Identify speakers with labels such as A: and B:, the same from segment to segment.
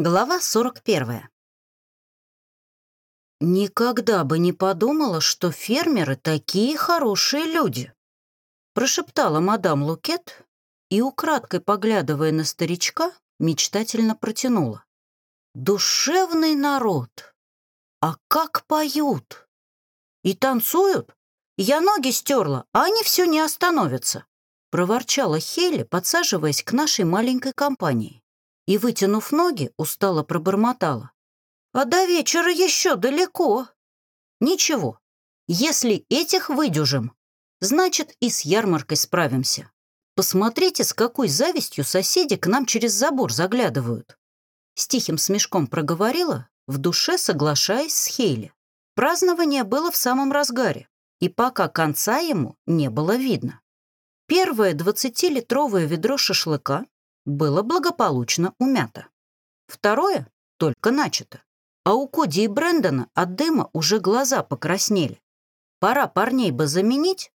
A: Глава 41. «Никогда бы не подумала, что фермеры такие хорошие люди», прошептала мадам Лукет и, украдкой поглядывая на старичка, мечтательно протянула. «Душевный народ! А как поют! И танцуют! Я ноги стерла, а они все не остановятся!» проворчала Хелли, подсаживаясь к нашей маленькой компании и, вытянув ноги, устало пробормотала. «А до вечера еще далеко. Ничего, если этих выдюжим, значит, и с ярмаркой справимся. Посмотрите, с какой завистью соседи к нам через забор заглядывают». С тихим смешком проговорила, в душе соглашаясь с Хейли. Празднование было в самом разгаре, и пока конца ему не было видно. Первое двадцатилитровое ведро шашлыка было благополучно умято. Второе только начато. А у Коди и Брэндона от дыма уже глаза покраснели. Пора парней бы заменить,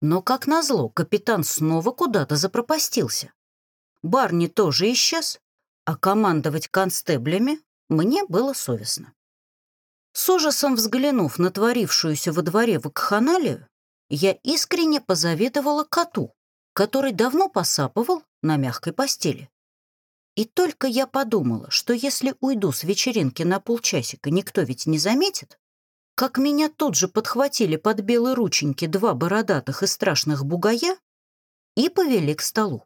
A: но, как назло, капитан снова куда-то запропастился. Барни тоже исчез, а командовать констеблями мне было совестно. С ужасом взглянув на творившуюся во дворе вакханалию, я искренне позавидовала коту, который давно посапывал на мягкой постели. И только я подумала, что если уйду с вечеринки на полчасика, никто ведь не заметит, как меня тут же подхватили под белые рученьки два бородатых и страшных бугая и повели к столу.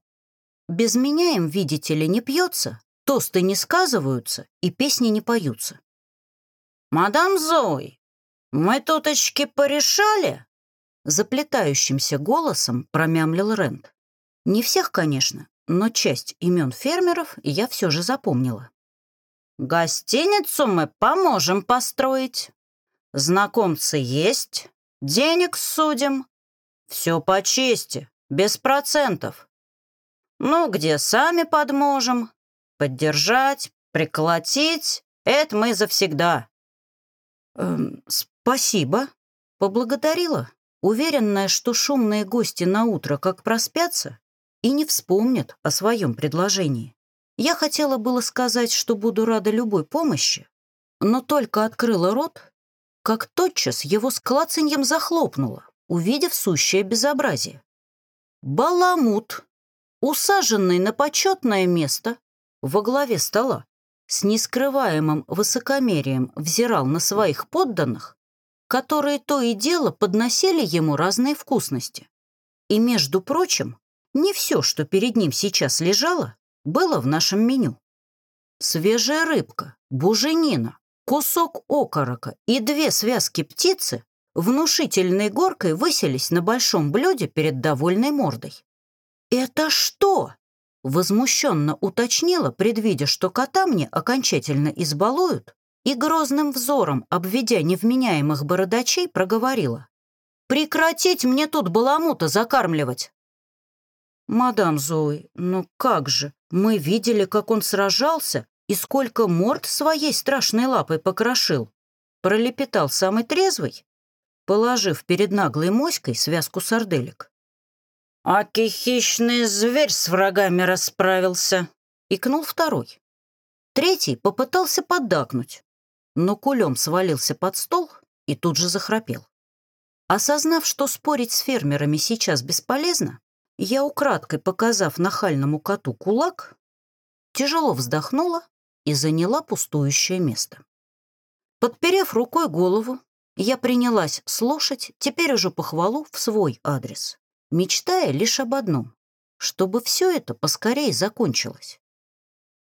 A: Без меня им, видите ли, не пьется, тосты не сказываются и песни не поются. «Мадам Зои, мы туточки порешали?» Заплетающимся голосом промямлил Рент. Не всех, конечно, но часть имен фермеров я все же запомнила. «Гостиницу мы поможем построить. Знакомцы есть, денег судим. Все по чести, без процентов. Ну, где сами подможем. Поддержать, приколотить — это мы завсегда». «Эм, «Спасибо», — поблагодарила уверенная, что шумные гости на утро как проспятся и не вспомнят о своем предложении. Я хотела было сказать, что буду рада любой помощи, но только открыла рот, как тотчас его с клацаньем захлопнула, увидев сущее безобразие. Баламут, усаженный на почетное место во главе стола, с нескрываемым высокомерием взирал на своих подданных которые то и дело подносили ему разные вкусности. И, между прочим, не все, что перед ним сейчас лежало, было в нашем меню. Свежая рыбка, буженина, кусок окорока и две связки птицы внушительной горкой выселись на большом блюде перед довольной мордой. «Это что?» — возмущенно уточнила, предвидя, что кота мне окончательно избалуют, и грозным взором, обведя невменяемых бородачей, проговорила. «Прекратить мне тут баламута закармливать!» «Мадам Зои, ну как же, мы видели, как он сражался и сколько морд своей страшной лапой покрошил!» пролепетал самый трезвый, положив перед наглой моськой связку сарделек. «Аки хищный зверь с врагами расправился!» — икнул второй. Третий попытался поддакнуть, но кулем свалился под стол и тут же захрапел. Осознав, что спорить с фермерами сейчас бесполезно, я, украдкой показав нахальному коту кулак, тяжело вздохнула и заняла пустующее место. Подперев рукой голову, я принялась слушать теперь уже похвалу в свой адрес, мечтая лишь об одном — чтобы все это поскорее закончилось.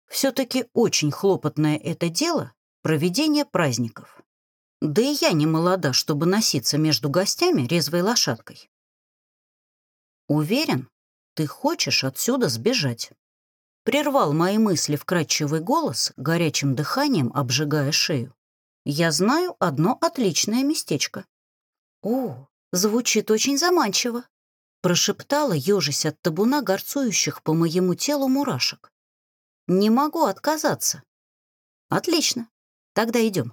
A: Все-таки очень хлопотное это дело проведение праздников. Да и я не молода, чтобы носиться между гостями резвой лошадкой. Уверен, ты хочешь отсюда сбежать. Прервал мои мысли вкрадчивый голос, горячим дыханием обжигая шею. Я знаю одно отличное местечко. О, звучит очень заманчиво, прошептала, ежась от табуна горцующих по моему телу мурашек. Не могу отказаться. Отлично. Тогда идем.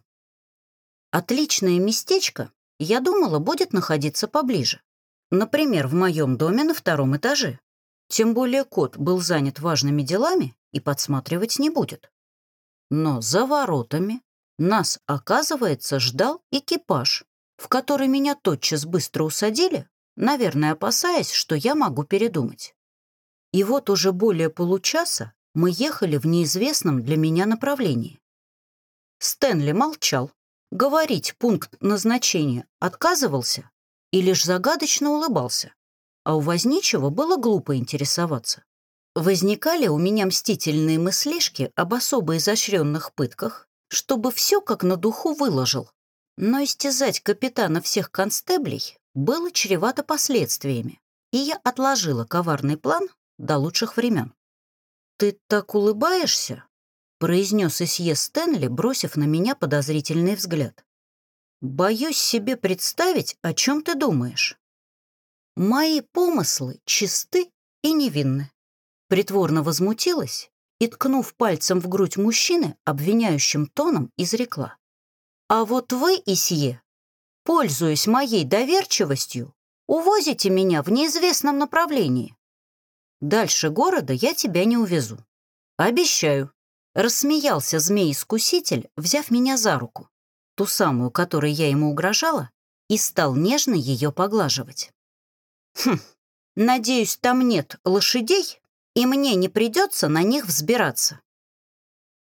A: Отличное местечко, я думала, будет находиться поближе. Например, в моем доме на втором этаже. Тем более кот был занят важными делами и подсматривать не будет. Но за воротами нас, оказывается, ждал экипаж, в который меня тотчас быстро усадили, наверное, опасаясь, что я могу передумать. И вот уже более получаса мы ехали в неизвестном для меня направлении. Стэнли молчал, говорить пункт назначения отказывался и лишь загадочно улыбался, а у Возничего было глупо интересоваться. Возникали у меня мстительные мыслишки об особо изощренных пытках, чтобы все как на духу выложил. Но истязать капитана всех констеблей было чревато последствиями, и я отложила коварный план до лучших времен. «Ты так улыбаешься?» — произнес Исье Стэнли, бросив на меня подозрительный взгляд. «Боюсь себе представить, о чем ты думаешь. Мои помыслы чисты и невинны». Притворно возмутилась и, ткнув пальцем в грудь мужчины, обвиняющим тоном, изрекла. «А вот вы, Исье, пользуясь моей доверчивостью, увозите меня в неизвестном направлении. Дальше города я тебя не увезу. Обещаю». Рассмеялся змей-искуситель, взяв меня за руку, ту самую, которой я ему угрожала, и стал нежно ее поглаживать. «Хм, надеюсь, там нет лошадей, и мне не придется на них взбираться».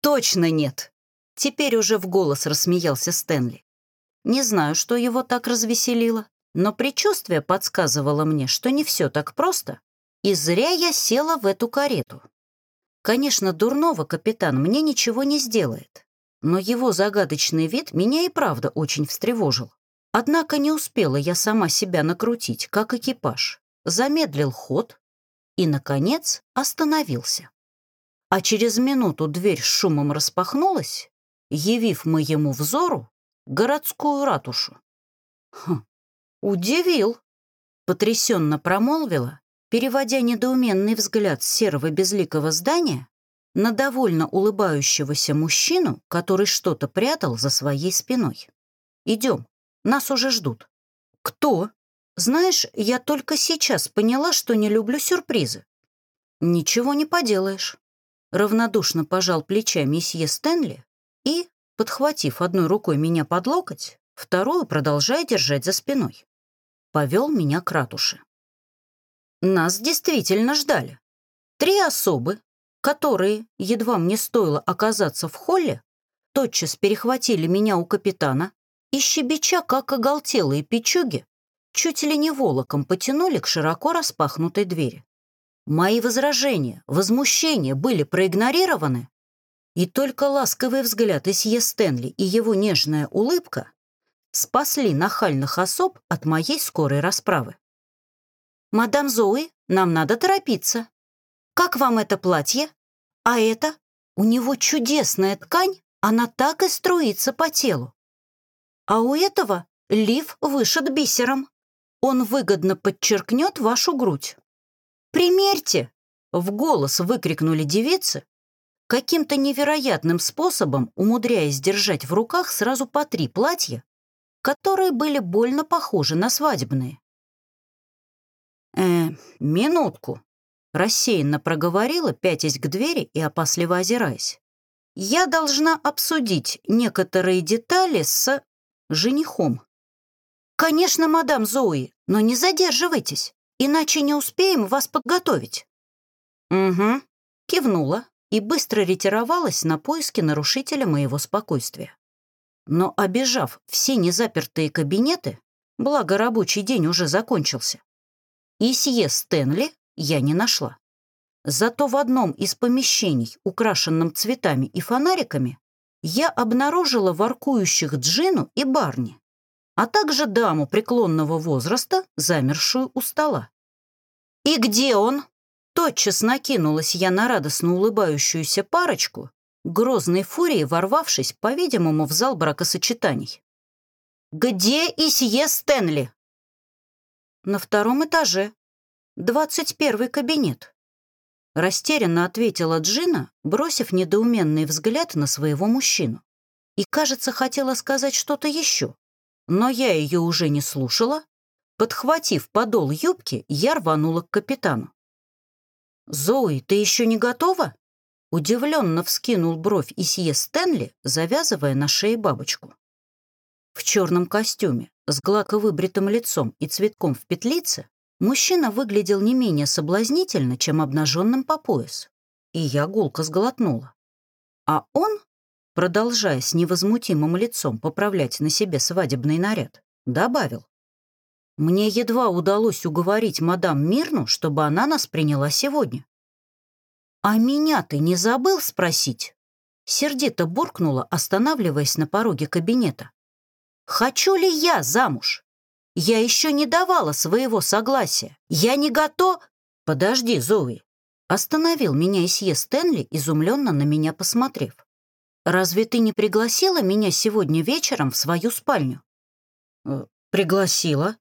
A: «Точно нет!» Теперь уже в голос рассмеялся Стэнли. Не знаю, что его так развеселило, но предчувствие подсказывало мне, что не все так просто, и зря я села в эту карету. Конечно, дурного капитан мне ничего не сделает, но его загадочный вид меня и правда очень встревожил. Однако не успела я сама себя накрутить, как экипаж. Замедлил ход и, наконец, остановился. А через минуту дверь с шумом распахнулась, явив моему взору городскую ратушу. Хм, удивил, потрясенно промолвила, переводя недоуменный взгляд серого безликого здания на довольно улыбающегося мужчину, который что-то прятал за своей спиной. «Идем, нас уже ждут». «Кто?» «Знаешь, я только сейчас поняла, что не люблю сюрпризы». «Ничего не поделаешь». Равнодушно пожал плечами месье Стэнли и, подхватив одной рукой меня под локоть, вторую продолжая держать за спиной, повел меня к ратуше. Нас действительно ждали. Три особы, которые, едва мне стоило оказаться в холле, тотчас перехватили меня у капитана и, щебеча, как оголтелые печуги, чуть ли не волоком потянули к широко распахнутой двери. Мои возражения, возмущения были проигнорированы, и только ласковый взгляд Исье Стэнли и его нежная улыбка спасли нахальных особ от моей скорой расправы. «Мадам Зои, нам надо торопиться. Как вам это платье? А это? У него чудесная ткань, она так и струится по телу. А у этого лиф вышит бисером. Он выгодно подчеркнет вашу грудь. «Примерьте!» — в голос выкрикнули девицы, каким-то невероятным способом умудряясь держать в руках сразу по три платья, которые были больно похожи на свадебные. «Э, минутку», — рассеянно проговорила, пятясь к двери и опасливо озираясь. «Я должна обсудить некоторые детали с женихом». «Конечно, мадам Зои, но не задерживайтесь, иначе не успеем вас подготовить». «Угу», — кивнула и быстро ретировалась на поиски нарушителя моего спокойствия. Но, обежав все незапертые кабинеты, благо рабочий день уже закончился, и сие Стэнли я не нашла. Зато в одном из помещений, украшенном цветами и фонариками, я обнаружила воркующих Джину и Барни, а также даму преклонного возраста, замершую у стола. «И где он?» Тотчас накинулась я на радостно улыбающуюся парочку, грозной фурией ворвавшись, по-видимому, в зал бракосочетаний. «Где Исье Стэнли?» «На втором этаже. Двадцать первый кабинет». Растерянно ответила Джина, бросив недоуменный взгляд на своего мужчину. И, кажется, хотела сказать что-то еще. Но я ее уже не слушала. Подхватив подол юбки, я рванула к капитану. «Зои, ты еще не готова?» Удивленно вскинул бровь Исье Стэнли, завязывая на шее бабочку. В черном костюме, с гладко выбритым лицом и цветком в петлице, мужчина выглядел не менее соблазнительно, чем обнаженным по пояс. И я гулко сглотнула. А он, продолжая с невозмутимым лицом поправлять на себе свадебный наряд, добавил. «Мне едва удалось уговорить мадам Мирну, чтобы она нас приняла сегодня. «А меня ты не забыл спросить?» Сердито буркнула, останавливаясь на пороге кабинета. «Хочу ли я замуж? Я еще не давала своего согласия. Я не готов...» «Подожди, Зои!» Остановил меня Исье Стэнли, изумленно на меня посмотрев. «Разве ты не пригласила меня сегодня вечером в свою спальню?» «Э, «Пригласила».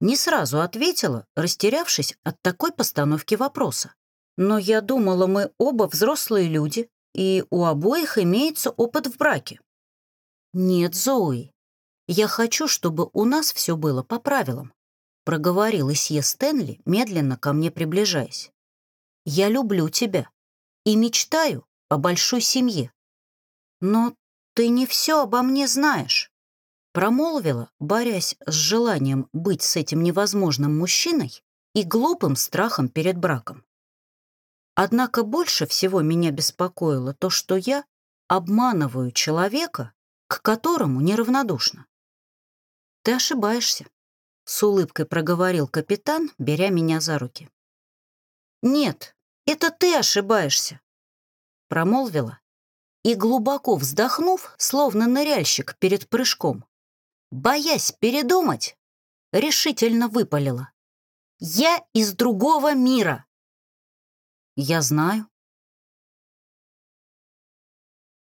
A: Не сразу ответила, растерявшись от такой постановки вопроса. Но я думала, мы оба взрослые люди, и у обоих имеется опыт в браке. Нет, Зои, я хочу, чтобы у нас все было по правилам, проговорил Исье Стэнли, медленно ко мне приближаясь. Я люблю тебя и мечтаю о большой семье. Но ты не все обо мне знаешь, промолвила, борясь с желанием быть с этим невозможным мужчиной и глупым страхом перед браком. Однако больше всего меня беспокоило то, что я обманываю человека, к которому неравнодушна. «Ты ошибаешься», — с улыбкой проговорил капитан, беря меня за руки. «Нет, это ты ошибаешься», — промолвила и, глубоко вздохнув, словно ныряльщик перед прыжком, боясь передумать, решительно выпалила. «Я из другого мира!» «Я знаю»,